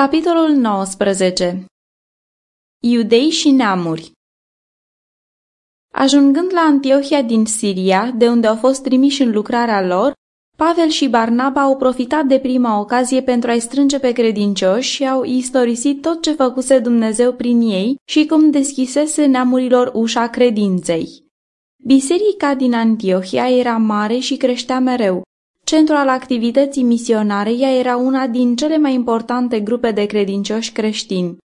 Capitolul 19 Iudei și neamuri. Ajungând la Antiohia din Siria, de unde au fost trimiși în lucrarea lor, Pavel și Barnaba au profitat de prima ocazie pentru a-i strânge pe credincioși și au istorisit tot ce făcuse Dumnezeu prin ei și cum deschisese neamurilor ușa credinței. Biserica din Antiohia era mare și creștea mereu, Centru al activității misionare, ea era una din cele mai importante grupe de credincioși creștini.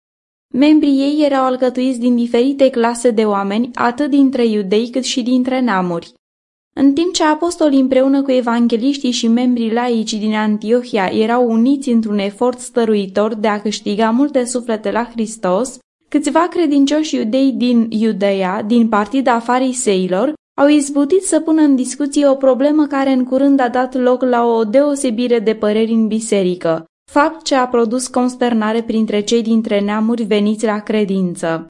Membrii ei erau alcătuiți din diferite clase de oameni, atât dintre iudei cât și dintre neamuri. În timp ce apostolii împreună cu evangeliștii și membrii laici din Antiohia erau uniți într-un efort stăruitor de a câștiga multe suflete la Hristos, câțiva credincioși iudei din Iudeea, din partida fariseilor, au izbutit să pună în discuție o problemă care în curând a dat loc la o deosebire de păreri în biserică, fapt ce a produs consternare printre cei dintre neamuri veniți la credință.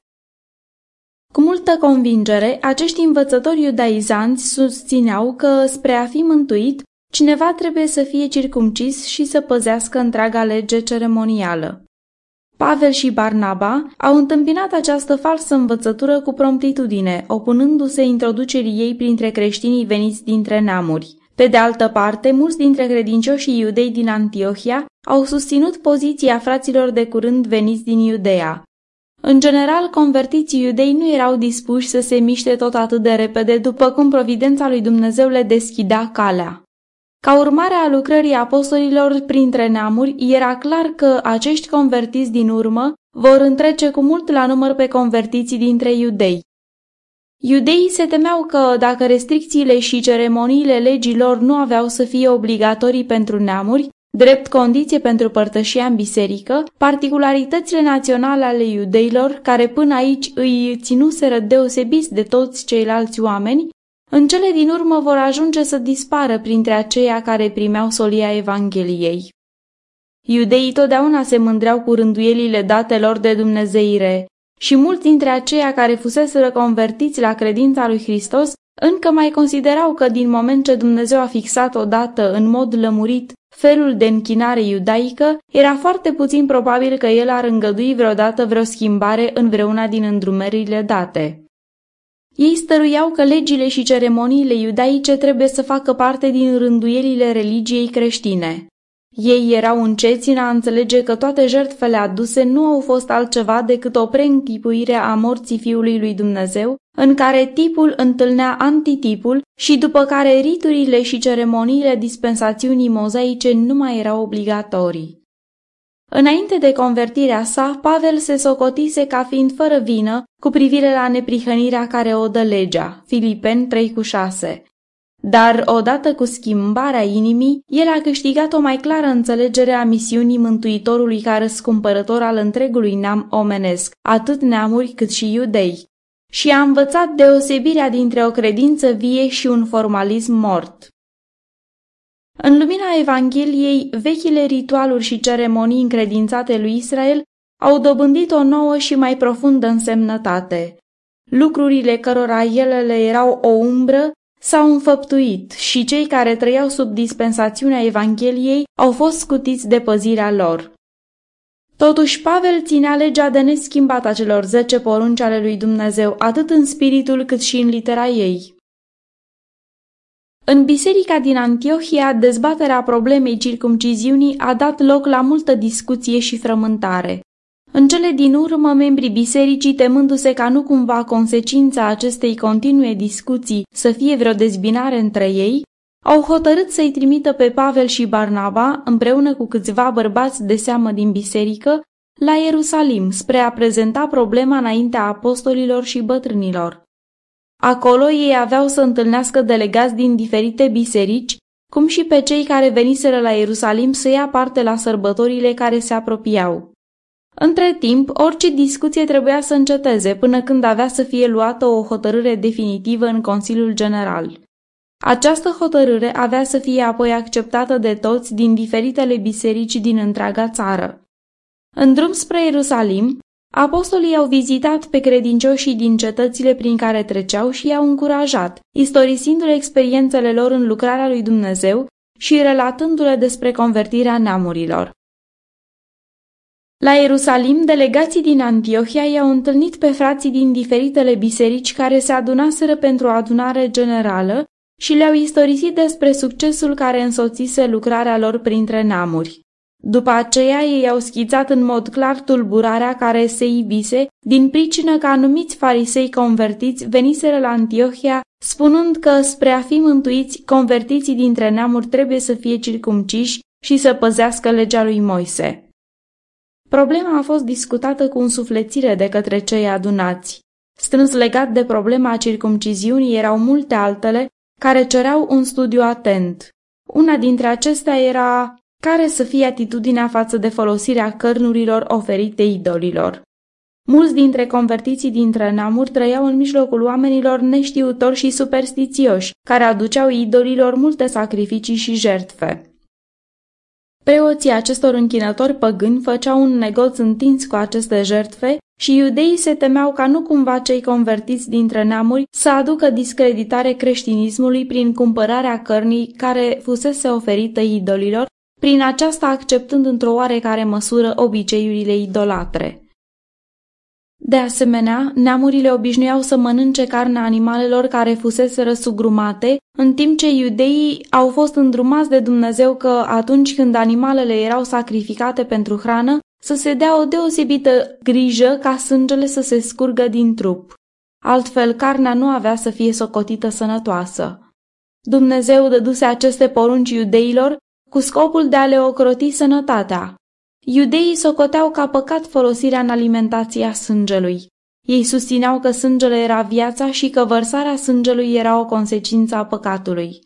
Cu multă convingere, acești învățători iudaizanți susțineau că, spre a fi mântuit, cineva trebuie să fie circumcis și să păzească întreaga lege ceremonială. Pavel și Barnaba au întâmpinat această falsă învățătură cu promptitudine, opunându-se introducerii ei printre creștinii veniți dintre neamuri. Pe de altă parte, mulți dintre credincioșii iudei din Antiohia au susținut poziția fraților de curând veniți din Iudea. În general, convertiții iudei nu erau dispuși să se miște tot atât de repede după cum providența lui Dumnezeu le deschidea calea. Ca urmare a lucrării apostolilor printre neamuri, era clar că acești convertiți din urmă vor întrece cu mult la număr pe convertiții dintre iudei. Iudeii se temeau că, dacă restricțiile și ceremoniile legilor nu aveau să fie obligatorii pentru neamuri, drept condiție pentru părtășia în biserică, particularitățile naționale ale iudeilor, care până aici îi ținuseră deosebiți de toți ceilalți oameni, în cele din urmă vor ajunge să dispară printre aceia care primeau solia Evangheliei. Iudeii totdeauna se mândreau cu rânduielile datelor de Dumnezeire și mulți dintre aceia care fusese convertiți la credința lui Hristos încă mai considerau că din moment ce Dumnezeu a fixat odată în mod lămurit felul de închinare iudaică, era foarte puțin probabil că el ar îngădui vreodată vreo schimbare în vreuna din îndrumările date. Ei stăruiau că legile și ceremoniile iudaice trebuie să facă parte din rânduielile religiei creștine. Ei erau înceți în a înțelege că toate jertfele aduse nu au fost altceva decât o preînchipuire a morții Fiului lui Dumnezeu, în care tipul întâlnea antitipul și după care riturile și ceremoniile dispensațiunii mozaice nu mai erau obligatorii. Înainte de convertirea sa, Pavel se socotise ca fiind fără vină cu privire la neprihănirea care o dă legea, Filipen 3 cu 6. Dar, odată cu schimbarea inimii, el a câștigat o mai clară înțelegere a misiunii Mântuitorului ca răscumpărător al întregului neam omenesc, atât neamuri cât și iudei, și a învățat deosebirea dintre o credință vie și un formalism mort. În lumina Evangheliei, vechile ritualuri și ceremonii încredințate lui Israel au dobândit o nouă și mai profundă însemnătate. Lucrurile cărora ele le erau o umbră s-au înfăptuit și cei care trăiau sub dispensațiunea Evangheliei au fost scutiți de păzirea lor. Totuși, Pavel ținea legea de neschimbat a celor zece porunci ale lui Dumnezeu, atât în spiritul cât și în litera ei. În biserica din Antiohia, dezbaterea problemei circumciziunii a dat loc la multă discuție și frământare. În cele din urmă, membrii bisericii, temându-se ca nu cumva consecința acestei continue discuții să fie vreo dezbinare între ei, au hotărât să-i trimită pe Pavel și Barnaba, împreună cu câțiva bărbați de seamă din biserică, la Ierusalim, spre a prezenta problema înaintea apostolilor și bătrânilor. Acolo ei aveau să întâlnească delegați din diferite biserici, cum și pe cei care veniseră la Ierusalim să ia parte la sărbătorile care se apropiau. Între timp, orice discuție trebuia să înceteze până când avea să fie luată o hotărâre definitivă în Consiliul General. Această hotărâre avea să fie apoi acceptată de toți din diferitele biserici din întreaga țară. În drum spre Ierusalim, Apostolii au vizitat pe credincioșii din cetățile prin care treceau și i-au încurajat, istorisindu-le experiențele lor în lucrarea lui Dumnezeu și relatându-le despre convertirea neamurilor. La Ierusalim, delegații din Antiohia i-au întâlnit pe frații din diferitele biserici care se adunaseră pentru o adunare generală și le-au istorisit despre succesul care însoțise lucrarea lor printre namuri. După aceea ei au schițat în mod clar tulburarea care se ibise din pricină că anumiți farisei convertiți veniseră la Antiohia spunând că spre a fi mântuiți, convertiții dintre neamuri trebuie să fie circumciși și să păzească legea lui Moise. Problema a fost discutată cu însuflețire de către cei adunați. Strâns legat de problema circumciziunii erau multe altele care cereau un studiu atent. Una dintre acestea era care să fie atitudinea față de folosirea cărnurilor oferite idolilor. Mulți dintre convertiții dintre namuri trăiau în mijlocul oamenilor neștiutori și superstițioși, care aduceau idolilor multe sacrificii și jertfe. Preoții acestor închinători păgâni făceau un negoț întins cu aceste jertfe și iudeii se temeau ca nu cumva cei convertiți dintre neamuri să aducă discreditare creștinismului prin cumpărarea cărnii care fusese oferită idolilor, prin aceasta acceptând într-o oarecare măsură obiceiurile idolatre. De asemenea, neamurile obișnuiau să mănânce carnea animalelor care fusese răsugrumate, în timp ce iudeii au fost îndrumați de Dumnezeu că atunci când animalele erau sacrificate pentru hrană, să se dea o deosebită grijă ca sângele să se scurgă din trup. Altfel, carnea nu avea să fie socotită sănătoasă. Dumnezeu dăduse aceste porunci iudeilor cu scopul de a le ocroti sănătatea, Iudeii socoteau ca păcat folosirea în alimentația sângelui. Ei susțineau că sângele era viața și că vărsarea sângelui era o consecință a păcatului.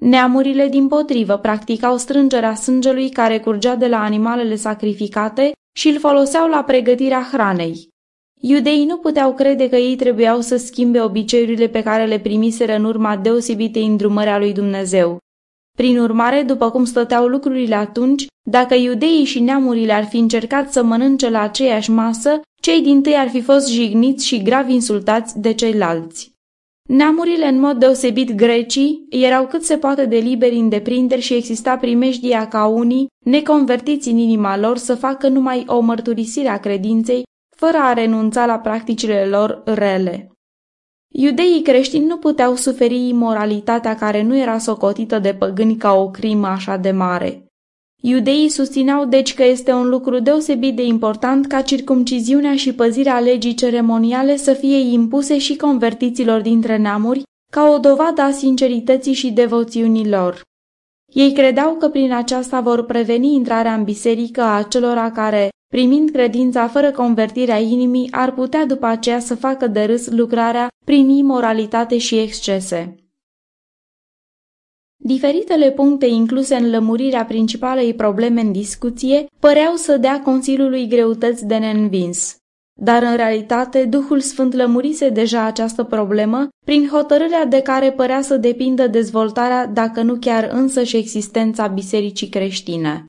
Neamurile din potrivă practicau strângerea sângelui care curgea de la animalele sacrificate și îl foloseau la pregătirea hranei. Iudeii nu puteau crede că ei trebuiau să schimbe obiceiurile pe care le primiseră în urma deosebitei îndrumări a lui Dumnezeu. Prin urmare, după cum stăteau lucrurile atunci, dacă iudeii și neamurile ar fi încercat să mănânce la aceeași masă, cei din tâi ar fi fost jigniți și grav insultați de ceilalți. Neamurile, în mod deosebit grecii, erau cât se poate de liberi în deprinderi și exista primejdia ca unii, neconvertiți în inima lor, să facă numai o mărturisire a credinței, fără a renunța la practicile lor rele. Iudeii creștini nu puteau suferi imoralitatea care nu era socotită de păgâni ca o crimă așa de mare. Iudeii susțineau deci că este un lucru deosebit de important ca circumciziunea și păzirea legii ceremoniale să fie impuse și convertiților dintre neamuri ca o dovadă a sincerității și devoțiunii lor. Ei credeau că prin aceasta vor preveni intrarea în biserică a acelora care, primind credința fără convertirea inimii, ar putea după aceea să facă de râs lucrarea prin imoralitate și excese. Diferitele puncte incluse în lămurirea principalei probleme în discuție păreau să dea Consiliului greutăți de neînvins. Dar în realitate, Duhul Sfânt lămurise deja această problemă prin hotărârea de care părea să depindă dezvoltarea, dacă nu chiar însă și existența bisericii creștine.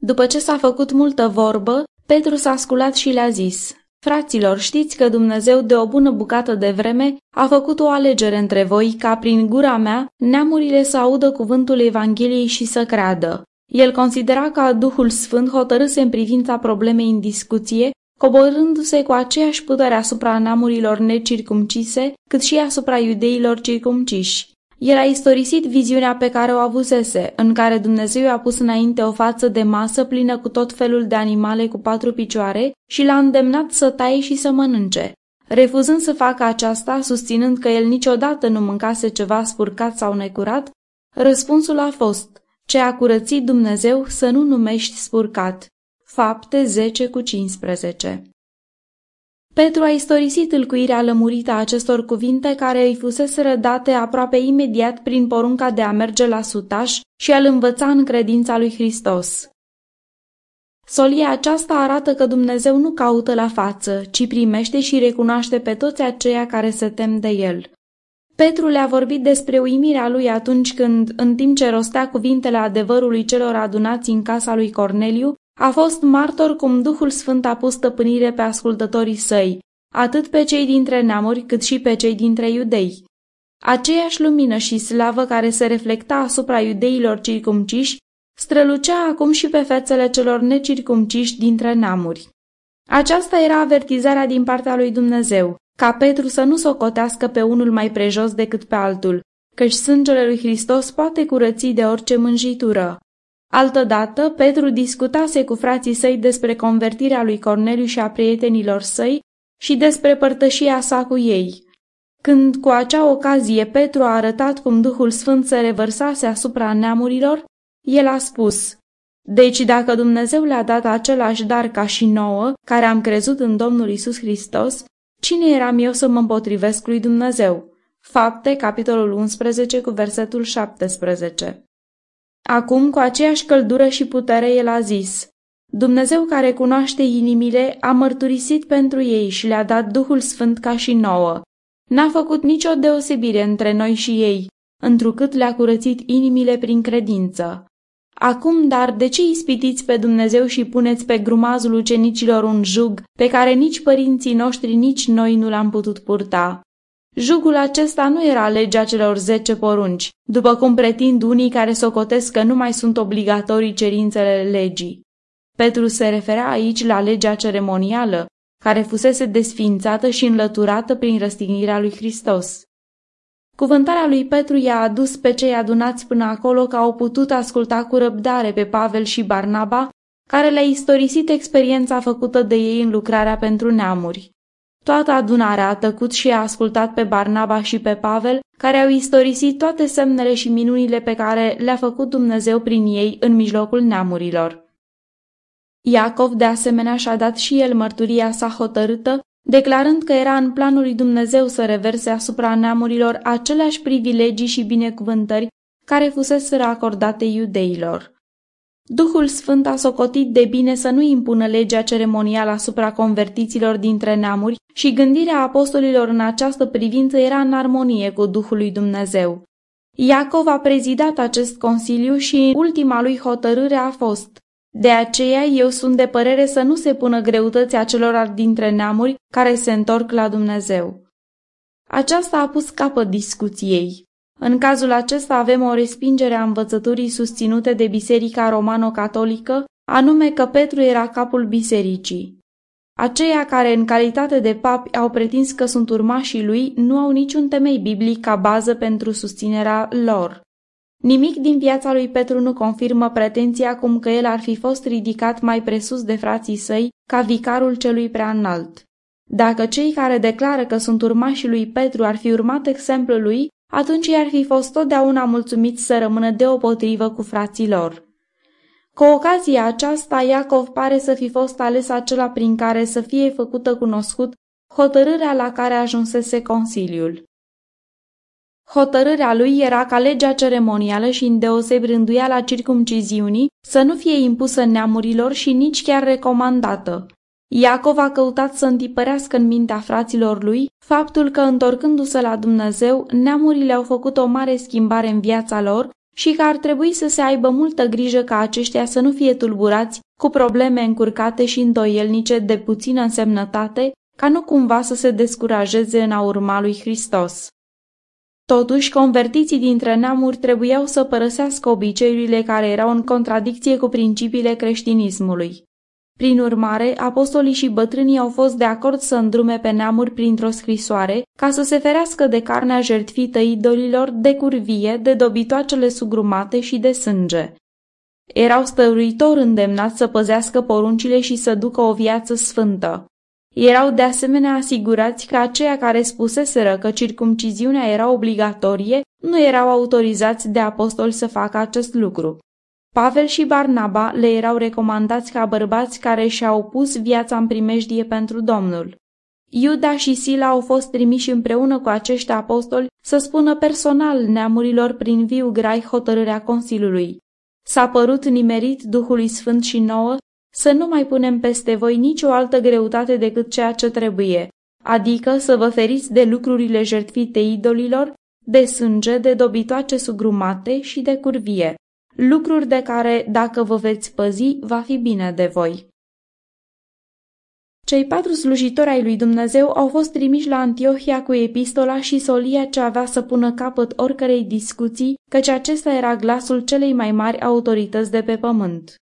După ce s-a făcut multă vorbă, Petru s-a sculat și le-a zis, Fraților, știți că Dumnezeu de o bună bucată de vreme a făcut o alegere între voi ca prin gura mea neamurile să audă cuvântul Evangheliei și să creadă. El considera că Duhul Sfânt hotărâse în privința problemei în discuție, coborându-se cu aceeași putere asupra neamurilor necircumcise, cât și asupra iudeilor circumciși. El a istorisit viziunea pe care o avusese, în care Dumnezeu a pus înainte o față de masă plină cu tot felul de animale cu patru picioare și l-a îndemnat să taie și să mănânce. Refuzând să facă aceasta, susținând că el niciodată nu mâncase ceva spurcat sau necurat, răspunsul a fost, ce a curățit Dumnezeu să nu numești spurcat. Fapte 10 cu 15 Petru a istorisit îlcuirea lămurită a acestor cuvinte care îi fusese rădate aproape imediat prin porunca de a merge la sutaș și a-l învăța în credința lui Hristos. Solia aceasta arată că Dumnezeu nu caută la față, ci primește și recunoaște pe toți aceia care se tem de el. Petru le-a vorbit despre uimirea lui atunci când, în timp ce rostea cuvintele adevărului celor adunați în casa lui Corneliu, a fost martor cum Duhul Sfânt a pus stăpânire pe ascultătorii săi, atât pe cei dintre neamuri cât și pe cei dintre iudei. Aceeași lumină și slavă care se reflecta asupra iudeilor circumciși strălucea acum și pe fețele celor necircumciși dintre neamuri. Aceasta era avertizarea din partea lui Dumnezeu, ca Petru să nu socotească pe unul mai prejos decât pe altul, căci sângele lui Hristos poate curăți de orice mânjitură. Altădată, Petru discutase cu frații săi despre convertirea lui Corneliu și a prietenilor săi și despre părtășia sa cu ei. Când cu acea ocazie Petru a arătat cum Duhul Sfânt se revărsase asupra neamurilor, el a spus, Deci dacă Dumnezeu le-a dat același dar ca și nouă, care am crezut în Domnul Isus Hristos, cine eram eu să mă împotrivesc lui Dumnezeu? Fapte, capitolul 11, cu versetul 17. Acum, cu aceeași căldură și putere, el a zis, Dumnezeu care cunoaște inimile a mărturisit pentru ei și le-a dat Duhul Sfânt ca și nouă. N-a făcut nicio deosebire între noi și ei, întrucât le-a curățit inimile prin credință. Acum, dar, de ce ispitiți pe Dumnezeu și puneți pe grumazul ucenicilor un jug pe care nici părinții noștri, nici noi nu l-am putut purta? Jugul acesta nu era legea celor zece porunci, după cum pretind unii care socotesc că nu mai sunt obligatorii cerințele legii. Petru se referea aici la legea ceremonială, care fusese desfințată și înlăturată prin răstignirea lui Hristos. Cuvântarea lui Petru i-a adus pe cei adunați până acolo că au putut asculta cu răbdare pe Pavel și Barnaba, care le-a istorisit experiența făcută de ei în lucrarea pentru neamuri. Toată adunarea a tăcut și a ascultat pe Barnaba și pe Pavel, care au istorisit toate semnele și minunile pe care le-a făcut Dumnezeu prin ei în mijlocul neamurilor. Iacov de asemenea și-a dat și el mărturia sa hotărâtă, declarând că era în planul lui Dumnezeu să reverse asupra neamurilor aceleași privilegii și binecuvântări care fusese acordate iudeilor. Duhul Sfânt a socotit de bine să nu impună legea ceremonială asupra convertiților dintre neamuri și gândirea apostolilor în această privință era în armonie cu Duhul lui Dumnezeu. Iacov a prezidat acest consiliu și ultima lui hotărâre a fost De aceea eu sunt de părere să nu se pună greutăți acelor dintre neamuri care se întorc la Dumnezeu. Aceasta a pus capăt discuției. În cazul acesta avem o respingere a învățăturii susținute de Biserica Romano-Catolică, anume că Petru era capul bisericii. Aceia care în calitate de papi au pretins că sunt urmașii lui nu au niciun temei biblic ca bază pentru susținerea lor. Nimic din viața lui Petru nu confirmă pretenția cum că el ar fi fost ridicat mai presus de frații săi ca vicarul celui prea înalt. Dacă cei care declară că sunt urmașii lui Petru ar fi urmat exemplul lui, atunci i-ar fi fost totdeauna mulțumit să rămână deopotrivă cu frații lor. Cu ocazia aceasta, Iacov pare să fi fost ales acela prin care să fie făcută cunoscut hotărârea la care ajunsese Consiliul. Hotărârea lui era ca legea ceremonială și îndeoseb rânduiala circumciziunii să nu fie impusă neamurilor și nici chiar recomandată. Iacov a căutat să întipărească în mintea fraților lui faptul că, întorcându-se la Dumnezeu, neamurile au făcut o mare schimbare în viața lor și că ar trebui să se aibă multă grijă ca aceștia să nu fie tulburați cu probleme încurcate și îndoielnice de puțină însemnătate, ca nu cumva să se descurajeze în a urma lui Hristos. Totuși, convertiții dintre neamuri trebuiau să părăsească obiceiurile care erau în contradicție cu principiile creștinismului. Prin urmare, apostolii și bătrânii au fost de acord să îndrume pe neamuri printr-o scrisoare ca să se ferească de carnea jertfită idolilor, de curvie, de dobitoacele sugrumate și de sânge. Erau stăruitor îndemnați să păzească poruncile și să ducă o viață sfântă. Erau de asemenea asigurați că aceia care spuseseră că circumciziunea era obligatorie nu erau autorizați de apostoli să facă acest lucru. Pavel și Barnaba le erau recomandați ca bărbați care și-au pus viața în primejdie pentru Domnul. Iuda și Sila au fost trimiși împreună cu acești apostoli să spună personal neamurilor prin viu grai hotărârea Consiliului. S-a părut nimerit Duhului Sfânt și nouă să nu mai punem peste voi nicio altă greutate decât ceea ce trebuie, adică să vă feriți de lucrurile jertfite idolilor, de sânge, de dobitoace sugrumate și de curvie lucruri de care, dacă vă veți păzi, va fi bine de voi. Cei patru slujitori ai lui Dumnezeu au fost trimiși la Antiohia cu epistola și solia ce avea să pună capăt oricărei discuții, căci acesta era glasul celei mai mari autorități de pe pământ.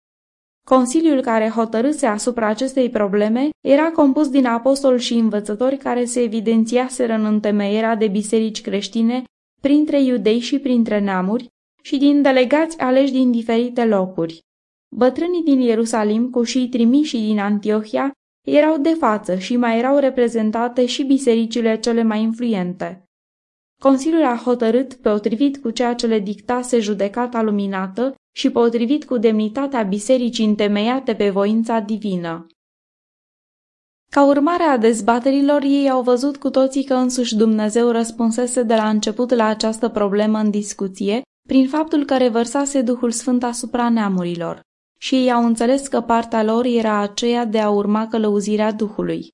Consiliul care hotărâse asupra acestei probleme era compus din apostoli și învățători care se evidențiaseră în întemeierea de biserici creștine printre iudei și printre neamuri și din delegați aleși din diferite locuri. Bătrânii din Ierusalim cu și trimiși din Antiohia erau de față și mai erau reprezentate și bisericile cele mai influente. Consiliul a hotărât, potrivit cu ceea ce le dictase judecata luminată și potrivit cu demnitatea bisericii întemeiate pe voința divină. Ca urmare a dezbaterilor, ei au văzut cu toții că însuși Dumnezeu răspunsese de la început la această problemă în discuție, prin faptul că revărsase Duhul Sfânt asupra neamurilor și ei au înțeles că partea lor era aceea de a urma călăuzirea Duhului.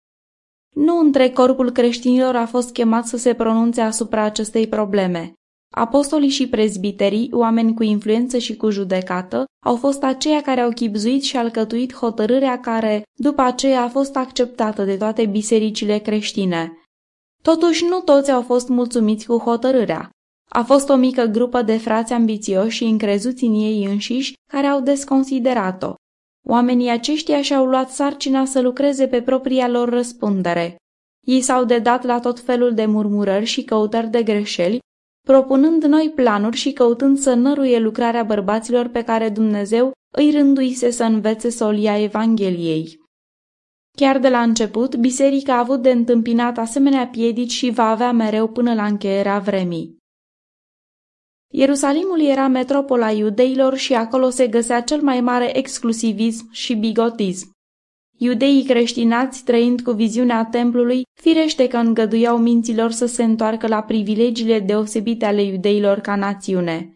Nu întreg corpul creștinilor a fost chemat să se pronunțe asupra acestei probleme. Apostolii și prezbiterii, oameni cu influență și cu judecată, au fost aceia care au chipzuit și alcătuit hotărârea care, după aceea, a fost acceptată de toate bisericile creștine. Totuși, nu toți au fost mulțumiți cu hotărârea. A fost o mică grupă de frați ambițioși și încrezuți în ei înșiși care au desconsiderat-o. Oamenii aceștia și-au luat sarcina să lucreze pe propria lor răspundere. Ei s-au dedat la tot felul de murmurări și căutări de greșeli, propunând noi planuri și căutând să năruie lucrarea bărbaților pe care Dumnezeu îi rânduise să învețe solia Evangheliei. Chiar de la început, biserica a avut de întâmpinat asemenea piedici și va avea mereu până la încheierea vremii. Ierusalimul era metropola iudeilor și acolo se găsea cel mai mare exclusivism și bigotism. Iudeii creștinați, trăind cu viziunea templului, firește că îngăduiau minților să se întoarcă la privilegiile deosebite ale iudeilor ca națiune.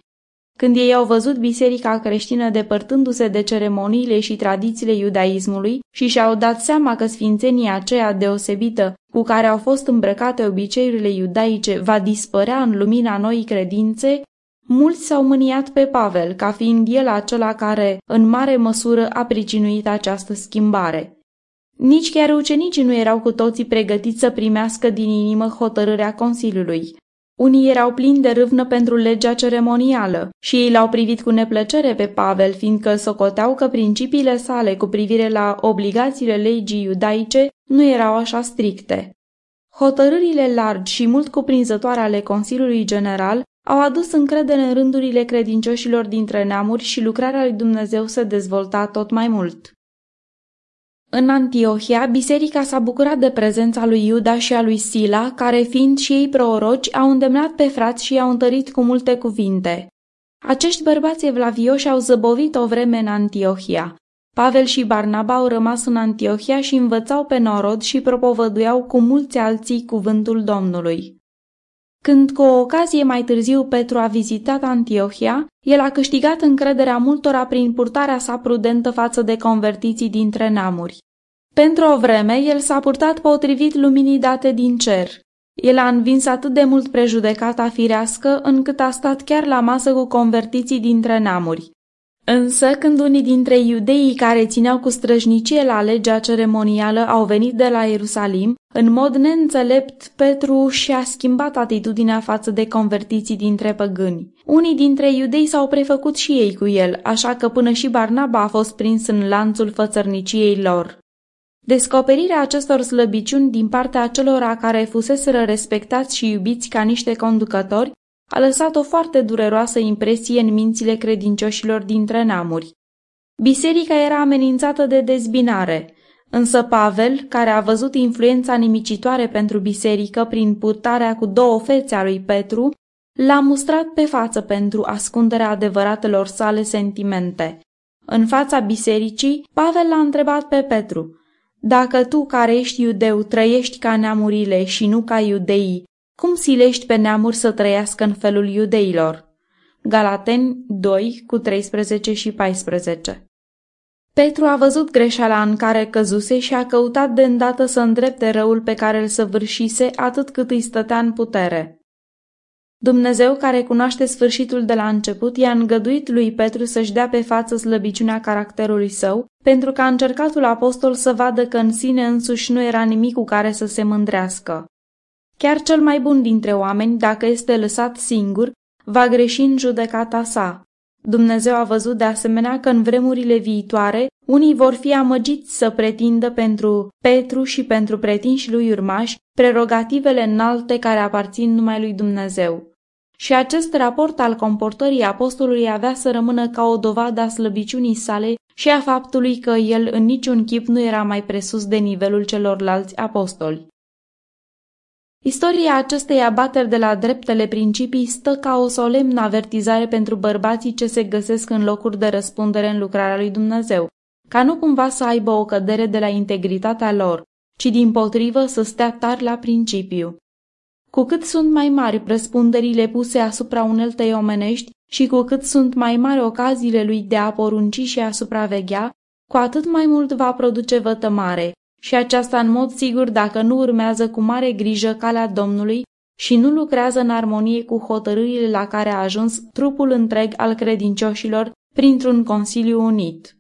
Când ei au văzut biserica creștină depărtându-se de ceremoniile și tradițiile iudaismului și și-au dat seama că sfințenia aceea deosebită cu care au fost îmbrăcate obiceiurile iudaice va dispărea în lumina noii credințe, Mulți s-au mâniat pe Pavel ca fiind el acela care, în mare măsură, a pricinuit această schimbare. Nici chiar ucenicii nu erau cu toții pregătiți să primească din inimă hotărârea Consiliului. Unii erau plini de râvnă pentru legea ceremonială și ei l-au privit cu neplăcere pe Pavel, fiindcă socoteau că principiile sale cu privire la obligațiile legii iudaice nu erau așa stricte. Hotărârile largi și mult cuprinzătoare ale Consiliului General au adus încredere în rândurile credincioșilor dintre neamuri și lucrarea lui Dumnezeu se dezvolta tot mai mult. În Antiohia, biserica s-a bucurat de prezența lui Iuda și a lui Sila, care, fiind și ei proroci, au îndemnat pe frați și i-au întărit cu multe cuvinte. Acești bărbați evlavioși au zăbovit o vreme în Antiohia. Pavel și Barnaba au rămas în Antiohia și învățau pe norod și propovăduiau cu mulți alții cuvântul Domnului. Când cu o ocazie mai târziu Petru a vizitat Antiohia, el a câștigat încrederea multora prin purtarea sa prudentă față de convertiții dintre neamuri. Pentru o vreme, el s-a purtat potrivit luminii date din cer. El a învins atât de mult prejudecata firească, încât a stat chiar la masă cu convertiții dintre neamuri. Însă, când unii dintre iudeii care țineau cu străjnicie la legea ceremonială au venit de la Ierusalim, în mod neînțelept, Petru și-a schimbat atitudinea față de convertiții dintre păgâni. Unii dintre iudei s-au prefăcut și ei cu el, așa că până și Barnaba a fost prins în lanțul fățărniciei lor. Descoperirea acestor slăbiciuni din partea acelora care fuseseră respectați și iubiți ca niște conducători a lăsat o foarte dureroasă impresie în mințile credincioșilor dintre neamuri. Biserica era amenințată de dezbinare, însă Pavel, care a văzut influența nimicitoare pentru biserică prin purtarea cu două fețe a lui Petru, l-a mustrat pe față pentru ascunderea adevăratelor sale sentimente. În fața bisericii, Pavel l-a întrebat pe Petru, Dacă tu, care ești iudeu, trăiești ca neamurile și nu ca iudeii, cum silești pe neamuri să trăiască în felul iudeilor? Galateni 2 cu 13 și 14 Petru a văzut greșeala în care căzuse și a căutat de îndată să îndrepte răul pe care îl săvârșise atât cât îi stătea în putere. Dumnezeu, care cunoaște sfârșitul de la început, i-a îngăduit lui Petru să-și dea pe față slăbiciunea caracterului său, pentru ca încercatul apostol să vadă că în sine însuși nu era nimic cu care să se mândrească. Chiar cel mai bun dintre oameni, dacă este lăsat singur, va greși în judecata sa. Dumnezeu a văzut de asemenea că în vremurile viitoare unii vor fi amăgiți să pretindă pentru Petru și pentru pretinși lui urmași prerogativele înalte care aparțin numai lui Dumnezeu. Și acest raport al comportării apostolului avea să rămână ca o dovadă a slăbiciunii sale și a faptului că el în niciun chip nu era mai presus de nivelul celorlalți apostoli. Istoria acestei abateri de la dreptele principii stă ca o solemnă avertizare pentru bărbații ce se găsesc în locuri de răspundere în lucrarea lui Dumnezeu, ca nu cumva să aibă o cădere de la integritatea lor, ci din potrivă să stea tari la principiu. Cu cât sunt mai mari răspunderile puse asupra uneltei omenești și cu cât sunt mai mari ocaziile lui de a porunci și a supraveghea, cu atât mai mult va produce vătămare, și aceasta în mod sigur dacă nu urmează cu mare grijă calea Domnului și nu lucrează în armonie cu hotărârile la care a ajuns trupul întreg al credincioșilor printr-un consiliu unit.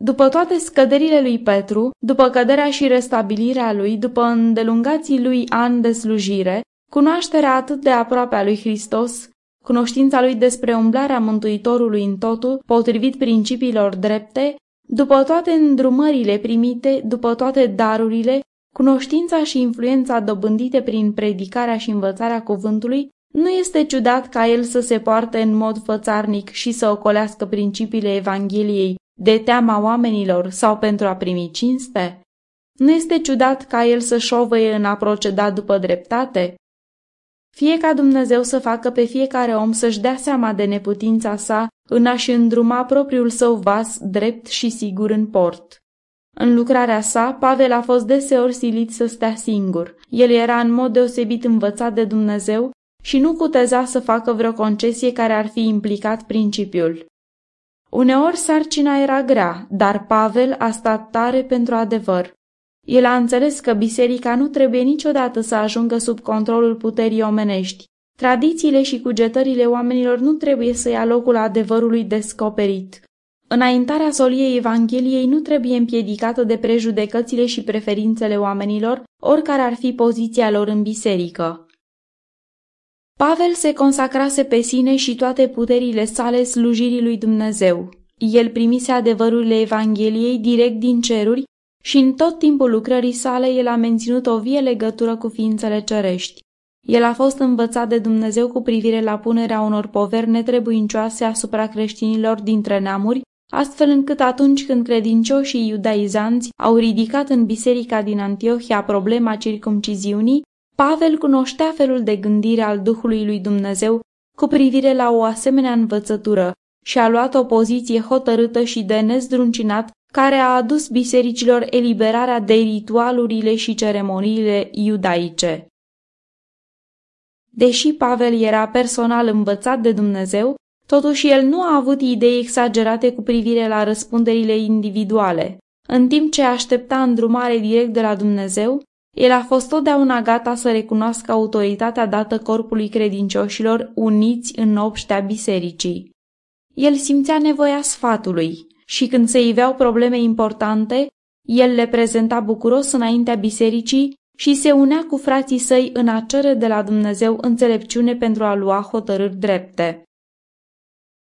După toate scăderile lui Petru, după căderea și restabilirea lui, după îndelungații lui ani de slujire, cunoașterea atât de aproape a lui Hristos, cunoștința lui despre umblarea Mântuitorului în totul, potrivit principiilor drepte, după toate îndrumările primite, după toate darurile, cunoștința și influența dobândite prin predicarea și învățarea cuvântului, nu este ciudat ca el să se poarte în mod fățarnic și să ocolească principiile Evangheliei de teama oamenilor sau pentru a primi cinste? Nu este ciudat ca el să șovăie în a proceda după dreptate? Fie ca Dumnezeu să facă pe fiecare om să-și dea seama de neputința sa în a-și îndruma propriul său vas drept și sigur în port. În lucrarea sa, Pavel a fost deseori silit să stea singur. El era în mod deosebit învățat de Dumnezeu și nu cuteza să facă vreo concesie care ar fi implicat principiul. Uneori sarcina era grea, dar Pavel a stat tare pentru adevăr. El a înțeles că biserica nu trebuie niciodată să ajungă sub controlul puterii omenești. Tradițiile și cugetările oamenilor nu trebuie să ia locul adevărului descoperit. Înaintarea soliei Evangheliei nu trebuie împiedicată de prejudecățile și preferințele oamenilor, oricare ar fi poziția lor în biserică. Pavel se consacrase pe sine și toate puterile sale slujirii lui Dumnezeu. El primise adevărurile Evangheliei direct din ceruri și în tot timpul lucrării sale el a menținut o vie legătură cu ființele cerești. El a fost învățat de Dumnezeu cu privire la punerea unor poveri netrebuincioase asupra creștinilor dintre neamuri, astfel încât atunci când credincioșii iudaizanți au ridicat în biserica din Antiohia problema circumciziunii, Pavel cunoștea felul de gândire al Duhului lui Dumnezeu cu privire la o asemenea învățătură și a luat o poziție hotărâtă și de nezdruncinat care a adus bisericilor eliberarea de ritualurile și ceremoniile iudaice. Deși Pavel era personal învățat de Dumnezeu, totuși el nu a avut idei exagerate cu privire la răspunderile individuale. În timp ce aștepta îndrumare direct de la Dumnezeu, el a fost totdeauna gata să recunoască autoritatea dată corpului credincioșilor uniți în obștea bisericii. El simțea nevoia sfatului și când se iveau probleme importante, el le prezenta bucuros înaintea bisericii și se unea cu frații săi în a cere de la Dumnezeu înțelepciune pentru a lua hotărâri drepte.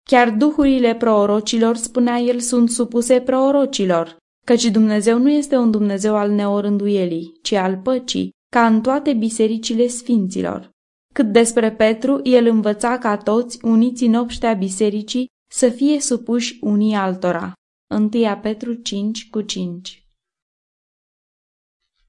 Chiar duhurile proorocilor, spunea el, sunt supuse proorocilor, căci Dumnezeu nu este un Dumnezeu al neorânduielii, ci al păcii, ca în toate bisericile sfinților. Cât despre Petru, el învăța ca toți, uniți în obștea bisericii, să fie supuși unii altora. 1 Petru 5 cu 5